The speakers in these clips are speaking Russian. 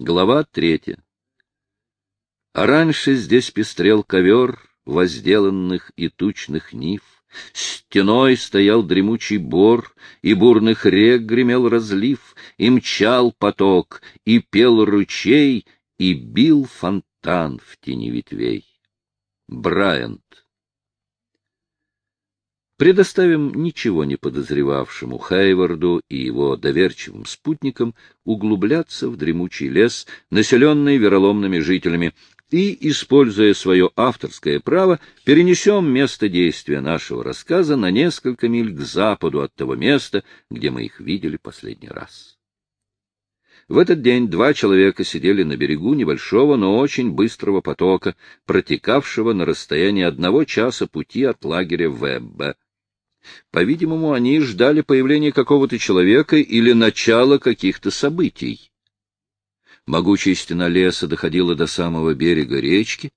Глава третья. А раньше здесь пестрел ковер возделанных и тучных нив, Стеной стоял дремучий бор, и бурных рек гремел разлив, и мчал поток, и пел ручей, и бил фонтан в тени ветвей. Брайант Предоставим ничего не подозревавшему Хейварду и его доверчивым спутникам углубляться в дремучий лес, населенный вероломными жителями, и, используя свое авторское право, перенесем место действия нашего рассказа на несколько миль к западу от того места, где мы их видели последний раз. В этот день два человека сидели на берегу небольшого, но очень быстрого потока, протекавшего на расстоянии одного часа пути от лагеря Вебба. По-видимому, они ждали появления какого-то человека или начала каких-то событий. Могучая стена леса доходила до самого берега речки,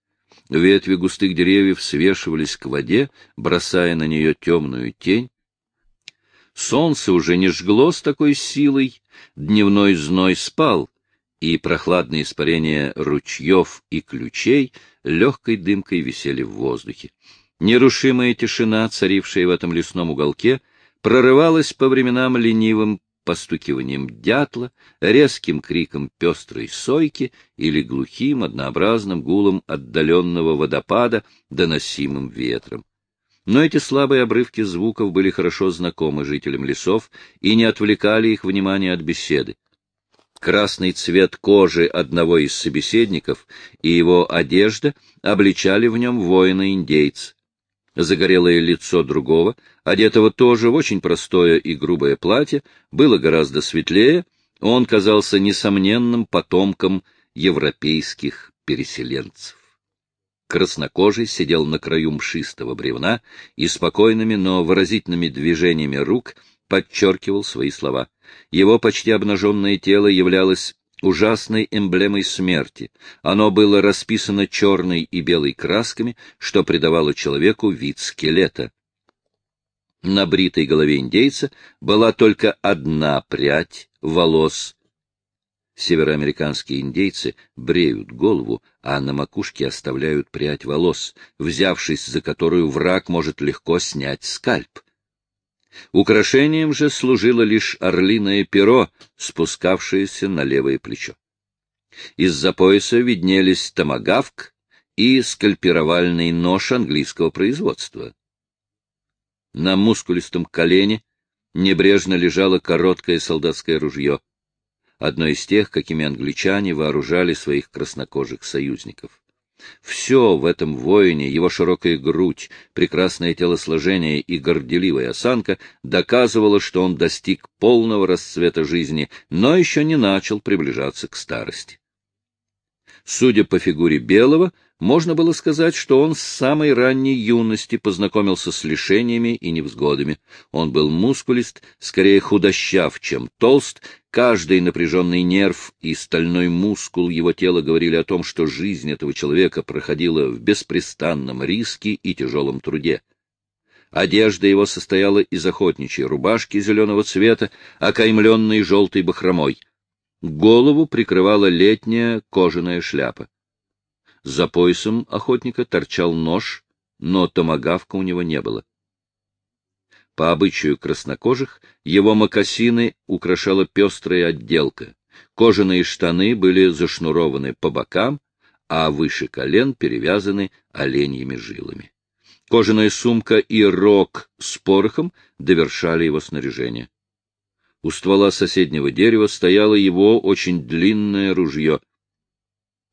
ветви густых деревьев свешивались к воде, бросая на нее темную тень. Солнце уже не жгло с такой силой, дневной зной спал, и прохладные испарения ручьев и ключей легкой дымкой висели в воздухе. Нерушимая тишина, царившая в этом лесном уголке, прорывалась по временам ленивым постукиванием дятла, резким криком пестрой сойки или глухим однообразным гулом отдаленного водопада, доносимым ветром. Но эти слабые обрывки звуков были хорошо знакомы жителям лесов и не отвлекали их внимания от беседы. Красный цвет кожи одного из собеседников и его одежда обличали в нем воина-индейца. Загорелое лицо другого, одетого тоже в очень простое и грубое платье, было гораздо светлее, он казался несомненным потомком европейских переселенцев. Краснокожий сидел на краю мшистого бревна и спокойными, но выразительными движениями рук подчеркивал свои слова. Его почти обнаженное тело являлось ужасной эмблемой смерти. Оно было расписано черной и белой красками, что придавало человеку вид скелета. На бритой голове индейца была только одна прядь волос. Североамериканские индейцы бреют голову, а на макушке оставляют прядь волос, взявшись за которую враг может легко снять скальп. Украшением же служило лишь орлиное перо, спускавшееся на левое плечо. Из-за пояса виднелись томагавк и скальпировальный нож английского производства. На мускулистом колене небрежно лежало короткое солдатское ружье, одно из тех, какими англичане вооружали своих краснокожих союзников. Все в этом воине, его широкая грудь, прекрасное телосложение и горделивая осанка доказывало, что он достиг полного расцвета жизни, но еще не начал приближаться к старости. Судя по фигуре Белого, можно было сказать, что он с самой ранней юности познакомился с лишениями и невзгодами. Он был мускулист, скорее худощав, чем толст, каждый напряженный нерв и стальной мускул его тела говорили о том, что жизнь этого человека проходила в беспрестанном риске и тяжелом труде. Одежда его состояла из охотничьей рубашки зеленого цвета, окаймленной желтой бахромой. Голову прикрывала летняя кожаная шляпа. За поясом охотника торчал нож, но томагавка у него не было. По обычаю краснокожих его мокасины украшала пестрая отделка. Кожаные штаны были зашнурованы по бокам, а выше колен перевязаны оленьими жилами. Кожаная сумка и рог с порохом довершали его снаряжение. У ствола соседнего дерева стояло его очень длинное ружье,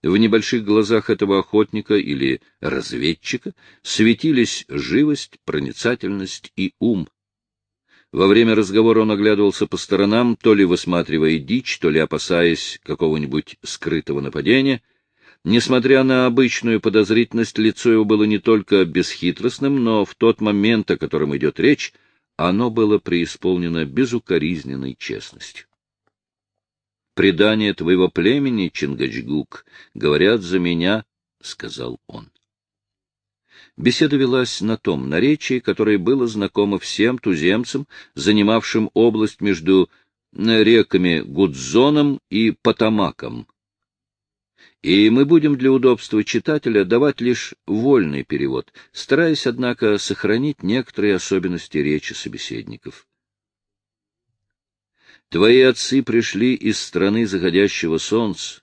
в небольших глазах этого охотника или разведчика светились живость, проницательность и ум. Во время разговора он оглядывался по сторонам, то ли высматривая дичь, то ли опасаясь какого-нибудь скрытого нападения. Несмотря на обычную подозрительность, лицо его было не только бесхитростным, но в тот момент, о котором идет речь, оно было преисполнено безукоризненной честностью предания твоего племени, Чингачгук, говорят за меня, — сказал он. Беседа велась на том наречии, которое было знакомо всем туземцам, занимавшим область между реками Гудзоном и Потамаком. И мы будем для удобства читателя давать лишь вольный перевод, стараясь, однако, сохранить некоторые особенности речи собеседников. Твои отцы пришли из страны заходящего солнца,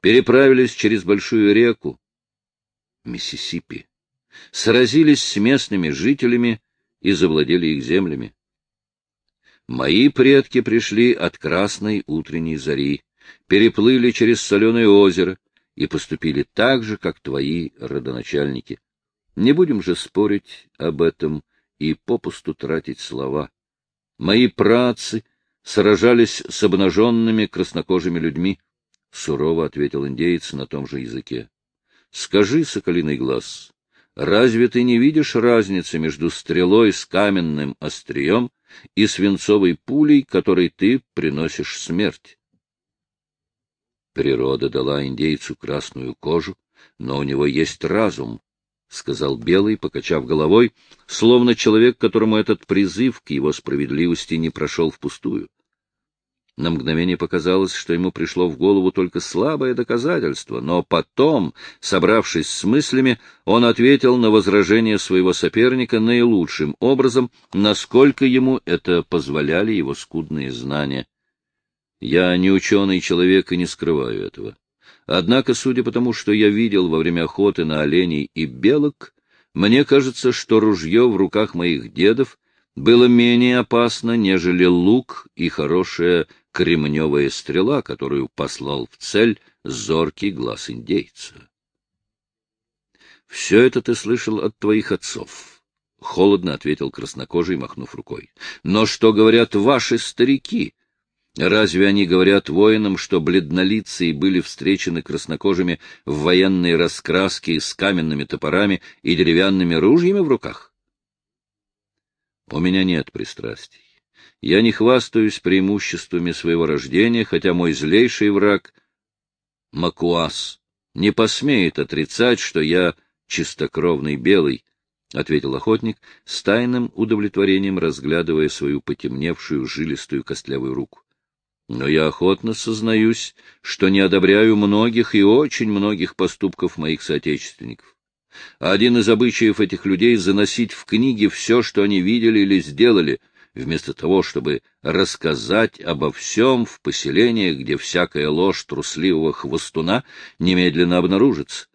переправились через большую реку, Миссисипи, сразились с местными жителями и завладели их землями. Мои предки пришли от красной утренней зари, переплыли через соленое озеро и поступили так же, как твои родоначальники. Не будем же спорить об этом и попусту тратить слова. Мои працы сражались с обнаженными краснокожими людьми, — сурово ответил индеец на том же языке. — Скажи, соколиный глаз, разве ты не видишь разницы между стрелой с каменным острием и свинцовой пулей, которой ты приносишь смерть? Природа дала индейцу красную кожу, но у него есть разум, — сказал Белый, покачав головой, словно человек, которому этот призыв к его справедливости не прошел впустую. На мгновение показалось, что ему пришло в голову только слабое доказательство, но потом, собравшись с мыслями, он ответил на возражение своего соперника наилучшим образом, насколько ему это позволяли его скудные знания. Я не ученый человек и не скрываю этого. Однако, судя по тому, что я видел во время охоты на оленей и белок, мне кажется, что ружье в руках моих дедов было менее опасно, нежели лук и хорошая кремневая стрела, которую послал в цель зоркий глаз индейца. — Все это ты слышал от твоих отцов, — холодно ответил краснокожий, махнув рукой. — Но что говорят ваши старики? Разве они говорят воинам, что бледнолицые были встречены краснокожими в военной раскраске с каменными топорами и деревянными ружьями в руках? У меня нет пристрастий. Я не хвастаюсь преимуществами своего рождения, хотя мой злейший враг — Макуас — не посмеет отрицать, что я чистокровный белый, — ответил охотник, с тайным удовлетворением разглядывая свою потемневшую жилистую костлявую руку. Но я охотно сознаюсь, что не одобряю многих и очень многих поступков моих соотечественников. Один из обычаев этих людей — заносить в книги все, что они видели или сделали, вместо того, чтобы рассказать обо всем в поселениях, где всякая ложь трусливого хвостуна немедленно обнаружится.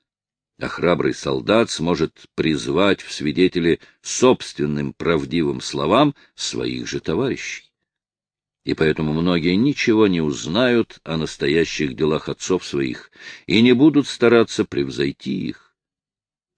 А храбрый солдат сможет призвать в свидетели собственным правдивым словам своих же товарищей и поэтому многие ничего не узнают о настоящих делах отцов своих и не будут стараться превзойти их.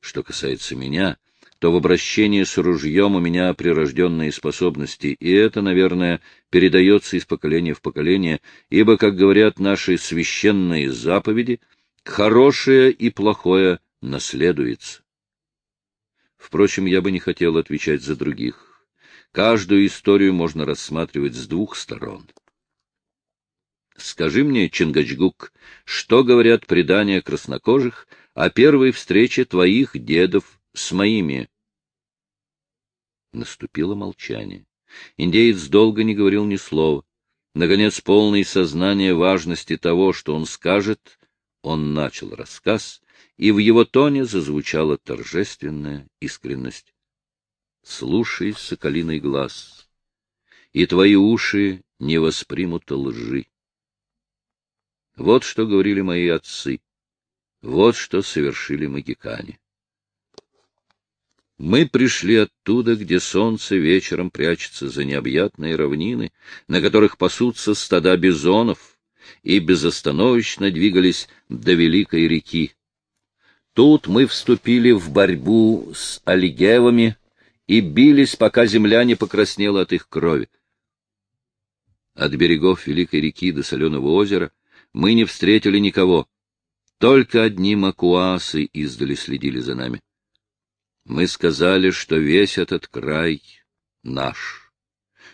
Что касается меня, то в обращении с ружьем у меня прирожденные способности, и это, наверное, передается из поколения в поколение, ибо, как говорят наши священные заповеди, хорошее и плохое наследуется. Впрочем, я бы не хотел отвечать за других. Каждую историю можно рассматривать с двух сторон. Скажи мне, Чингачгук, что говорят предания краснокожих о первой встрече твоих дедов с моими? Наступило молчание. Индеец долго не говорил ни слова. Наконец, полный сознания важности того, что он скажет, он начал рассказ, и в его тоне зазвучала торжественная искренность. Слушай, соколиный глаз, и твои уши не воспримут лжи. Вот что говорили мои отцы, вот что совершили магикане. Мы пришли оттуда, где солнце вечером прячется за необъятные равнины, на которых пасутся стада бизонов, и безостановочно двигались до великой реки. Тут мы вступили в борьбу с алигевами, и бились, пока земля не покраснела от их крови. От берегов Великой реки до Соленого озера мы не встретили никого. Только одни макуасы издали следили за нами. Мы сказали, что весь этот край наш.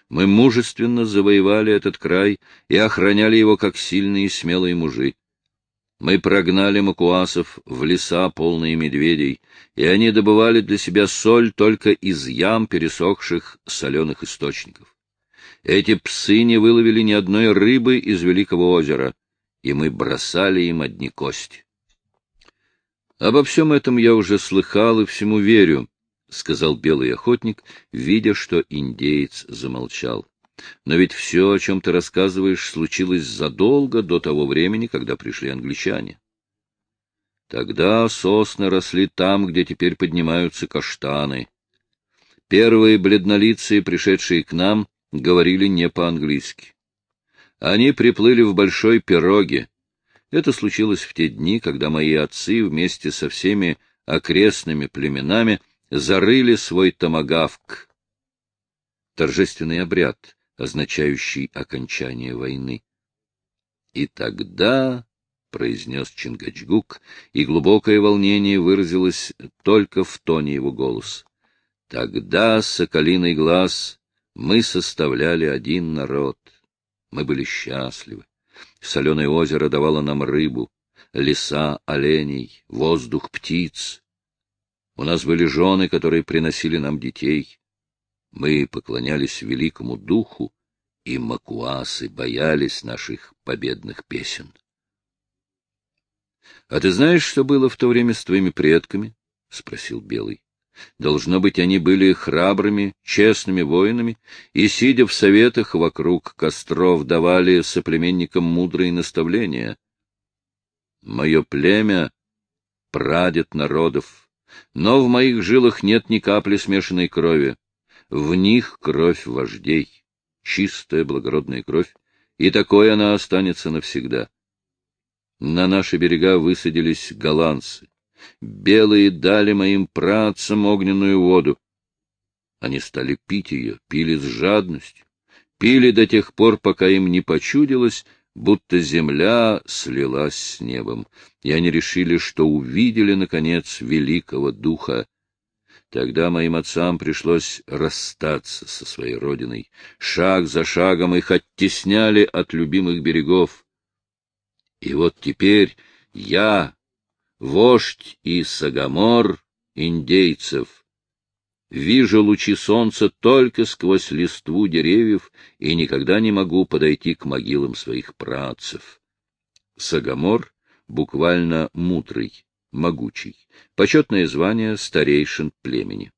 Мы мужественно завоевали этот край и охраняли его как сильные и смелые мужи. Мы прогнали макуасов в леса, полные медведей, и они добывали для себя соль только из ям пересохших соленых источников. Эти псы не выловили ни одной рыбы из Великого озера, и мы бросали им одни кости. Обо всем этом я уже слыхал и всему верю, — сказал белый охотник, видя, что индеец замолчал. Но ведь все, о чем ты рассказываешь, случилось задолго до того времени, когда пришли англичане. Тогда сосны росли там, где теперь поднимаются каштаны. Первые бледнолицые, пришедшие к нам, говорили не по-английски. Они приплыли в большой пироге. Это случилось в те дни, когда мои отцы вместе со всеми окрестными племенами зарыли свой томагавк. Торжественный обряд, означающий окончание войны. И тогда, — произнес Чингачгук, и глубокое волнение выразилось только в тоне его голоса, — тогда, соколиный глаз, мы составляли один народ. Мы были счастливы. Соленое озеро давало нам рыбу, леса оленей, воздух птиц. У нас были жены, которые приносили нам детей. Мы поклонялись великому духу, и макуасы боялись наших победных песен. — А ты знаешь, что было в то время с твоими предками? — спросил Белый. — Должно быть, они были храбрыми, честными воинами, и, сидя в советах вокруг костров, давали соплеменникам мудрые наставления. Мое племя — прадед народов, но в моих жилах нет ни капли смешанной крови. В них кровь вождей, чистая благородная кровь, и такой она останется навсегда. На наши берега высадились голландцы. Белые дали моим працам огненную воду. Они стали пить ее, пили с жадностью, пили до тех пор, пока им не почудилось, будто земля слилась с небом, и они решили, что увидели, наконец, великого духа. Тогда моим отцам пришлось расстаться со своей родиной. Шаг за шагом их оттесняли от любимых берегов. И вот теперь я, вождь и сагамор индейцев, Вижу лучи солнца только сквозь листву деревьев и никогда не могу подойти к могилам своих працев. Сагамор буквально мудрый, могучий, почетное звание старейшин племени.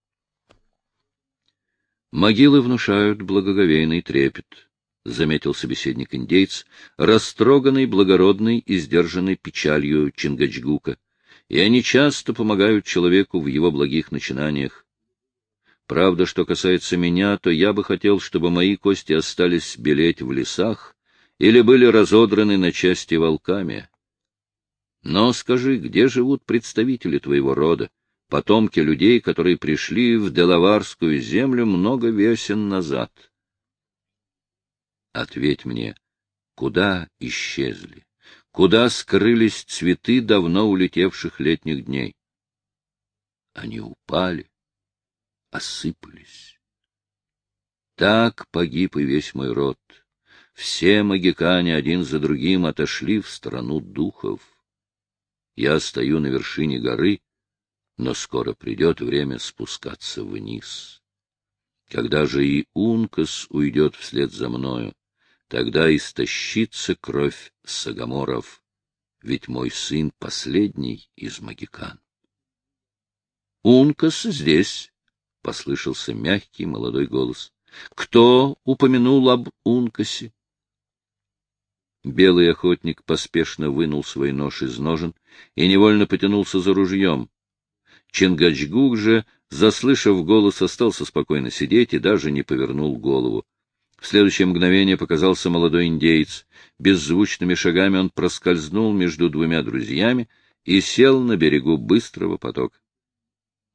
Могилы внушают благоговейный трепет, — заметил собеседник индейц, растроганный, благородный и сдержанный печалью Чингачгука, и они часто помогают человеку в его благих начинаниях. Правда, что касается меня, то я бы хотел, чтобы мои кости остались белеть в лесах или были разодраны на части волками. Но скажи, где живут представители твоего рода, потомки людей, которые пришли в Делаварскую землю много весен назад? Ответь мне, куда исчезли? Куда скрылись цветы давно улетевших летних дней? Они упали, осыпались. Так погиб и весь мой род. Все магикане один за другим отошли в страну духов. Я стою на вершине горы, но скоро придет время спускаться вниз. Когда же и Ункас уйдет вслед за мною, тогда истощится кровь Сагаморов, ведь мой сын последний из магикан. Ункас здесь, — послышался мягкий молодой голос. — Кто упомянул об Ункасе? Белый охотник поспешно вынул свой нож из ножен и невольно потянулся за ружьем. Чингачгук же, заслышав голос, остался спокойно сидеть и даже не повернул голову. В следующее мгновение показался молодой индейец. Беззвучными шагами он проскользнул между двумя друзьями и сел на берегу быстрого потока.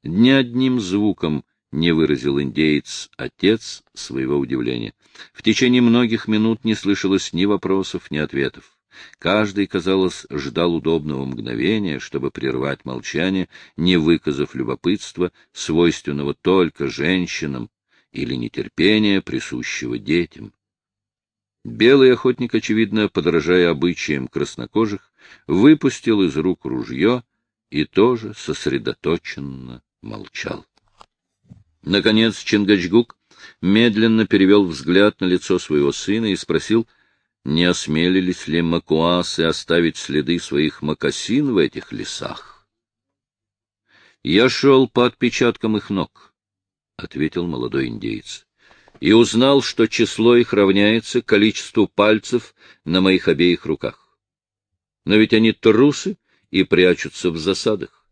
Ни одним звуком не выразил индеец отец своего удивления. В течение многих минут не слышалось ни вопросов, ни ответов. Каждый, казалось, ждал удобного мгновения, чтобы прервать молчание, не выказав любопытства, свойственного только женщинам, или нетерпения, присущего детям. Белый охотник, очевидно, подражая обычаям краснокожих, выпустил из рук ружье и тоже сосредоточенно молчал. Наконец Чингачгук медленно перевел взгляд на лицо своего сына и спросил, не осмелились ли макуасы оставить следы своих мокасин в этих лесах? — Я шел по отпечаткам их ног, — ответил молодой индейец, — и узнал, что число их равняется количеству пальцев на моих обеих руках. Но ведь они трусы и прячутся в засадах.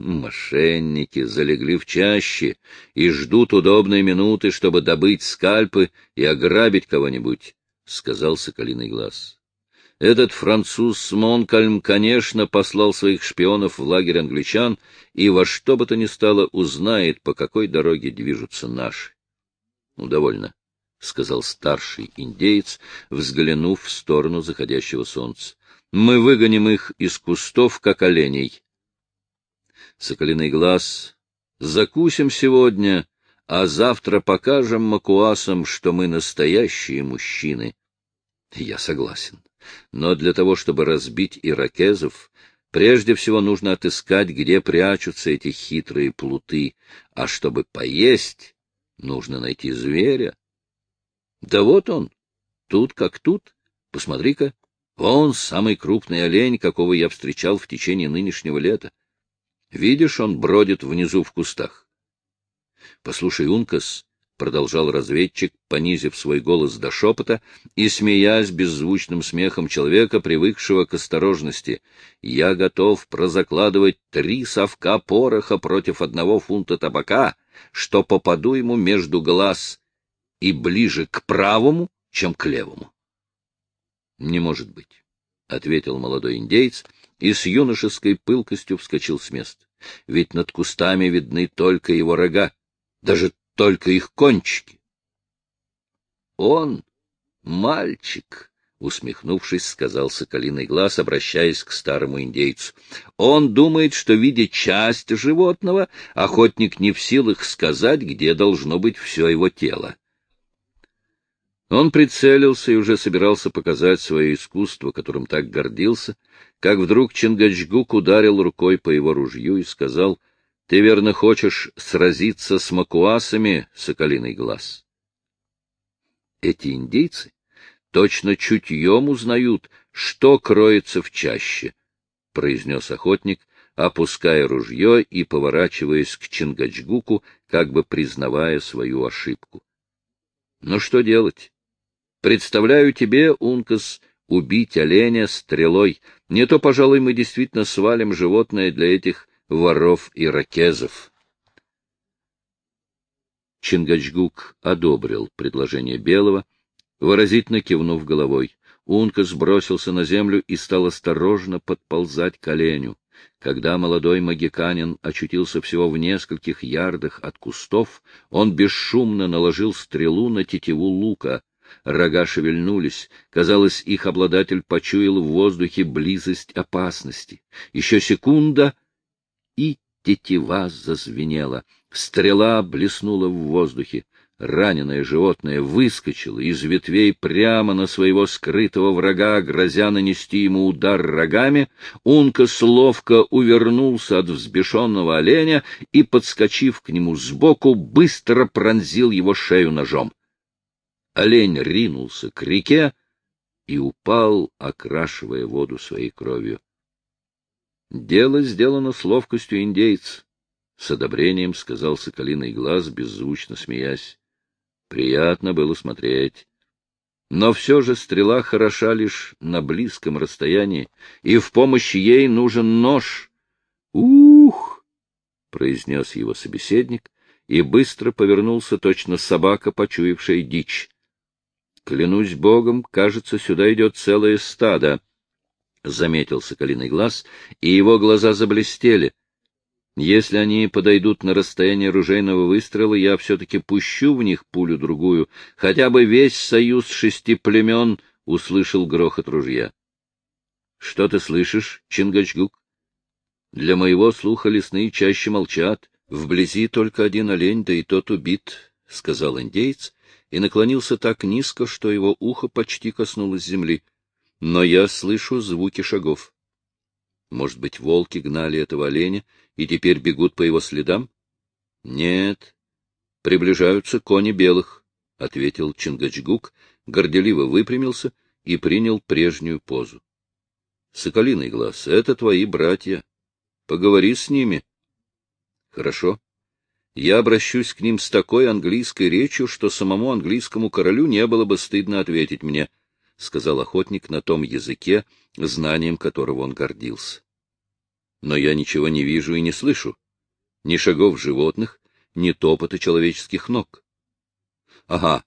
Мошенники залегли в чаще и ждут удобной минуты, чтобы добыть скальпы и ограбить кого-нибудь, — сказал Соколиный глаз. Этот француз Монкальм, конечно, послал своих шпионов в лагерь англичан и во что бы то ни стало узнает, по какой дороге движутся наши. — Ну, довольно, — сказал старший индеец, взглянув в сторону заходящего солнца. — Мы выгоним их из кустов, как оленей. Соколиный глаз, закусим сегодня, а завтра покажем макуасам, что мы настоящие мужчины. Я согласен. Но для того, чтобы разбить иракезов, прежде всего нужно отыскать, где прячутся эти хитрые плуты, а чтобы поесть, нужно найти зверя. Да вот он, тут как тут, посмотри-ка, он самый крупный олень, какого я встречал в течение нынешнего лета. Видишь, он бродит внизу в кустах. — Послушай, Ункас, — продолжал разведчик, понизив свой голос до шепота и смеясь беззвучным смехом человека, привыкшего к осторожности, — я готов прозакладывать три совка пороха против одного фунта табака, что попаду ему между глаз и ближе к правому, чем к левому. — Не может быть, — ответил молодой индейец, — и с юношеской пылкостью вскочил с места. Ведь над кустами видны только его рога, даже только их кончики. — Он мальчик, — усмехнувшись, сказал Соколиный глаз, обращаясь к старому индейцу. — Он думает, что, видя часть животного, охотник не в силах сказать, где должно быть все его тело. Он прицелился и уже собирался показать свое искусство, которым так гордился, как вдруг Чингачгук ударил рукой по его ружью и сказал, — Ты, верно, хочешь сразиться с макуасами, соколиный глаз? Эти индейцы точно чутьем узнают, что кроется в чаще, — произнес охотник, опуская ружье и поворачиваясь к Чингачгуку, как бы признавая свою ошибку. — Ну что делать? Представляю тебе, Ункас, убить оленя стрелой. Не то, пожалуй, мы действительно свалим животное для этих воров и ракезов. Чингачгук одобрил предложение Белого, выразительно кивнув головой. Ункас бросился на землю и стал осторожно подползать к оленю. Когда молодой магиканин очутился всего в нескольких ярдах от кустов, он бесшумно наложил стрелу на тетиву лука. Рога шевельнулись. Казалось, их обладатель почуял в воздухе близость опасности. Еще секунда, и тетива зазвенела. Стрела блеснула в воздухе. Раненое животное выскочило из ветвей прямо на своего скрытого врага, грозя нанести ему удар рогами. Ункас ловко увернулся от взбешенного оленя и, подскочив к нему сбоку, быстро пронзил его шею ножом. Олень ринулся к реке и упал, окрашивая воду своей кровью. Дело сделано с ловкостью индейца. С одобрением сказал Соколиный глаз, беззвучно смеясь. Приятно было смотреть. Но все же стрела хороша лишь на близком расстоянии, и в помощь ей нужен нож. «Ух!» — произнес его собеседник и быстро повернулся точно собака, почуявшая дичь. Клянусь богом, кажется, сюда идет целое стадо, — заметил соколиный глаз, и его глаза заблестели. Если они подойдут на расстояние ружейного выстрела, я все-таки пущу в них пулю-другую, хотя бы весь союз шести племен услышал грохот ружья. — Что ты слышишь, Чингачгук? Для моего слуха лесные чаще молчат. Вблизи только один олень, да и тот убит, — сказал индейец, и наклонился так низко, что его ухо почти коснулось земли. Но я слышу звуки шагов. Может быть, волки гнали этого оленя и теперь бегут по его следам? Нет, приближаются кони белых, — ответил Чингачгук, горделиво выпрямился и принял прежнюю позу. — Соколиный глаз, это твои братья. Поговори с ними. — Хорошо. Я обращусь к ним с такой английской речью, что самому английскому королю не было бы стыдно ответить мне, — сказал охотник на том языке, знанием которого он гордился. Но я ничего не вижу и не слышу. Ни шагов животных, ни топота человеческих ног. Ага,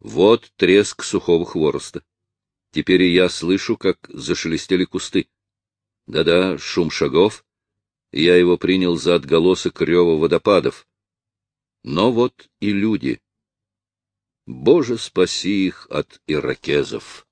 вот треск сухого хвороста. Теперь и я слышу, как зашелестели кусты. Да-да, шум шагов. Я его принял за отголосок рева водопадов. Но вот и люди. Боже, спаси их от иракезов!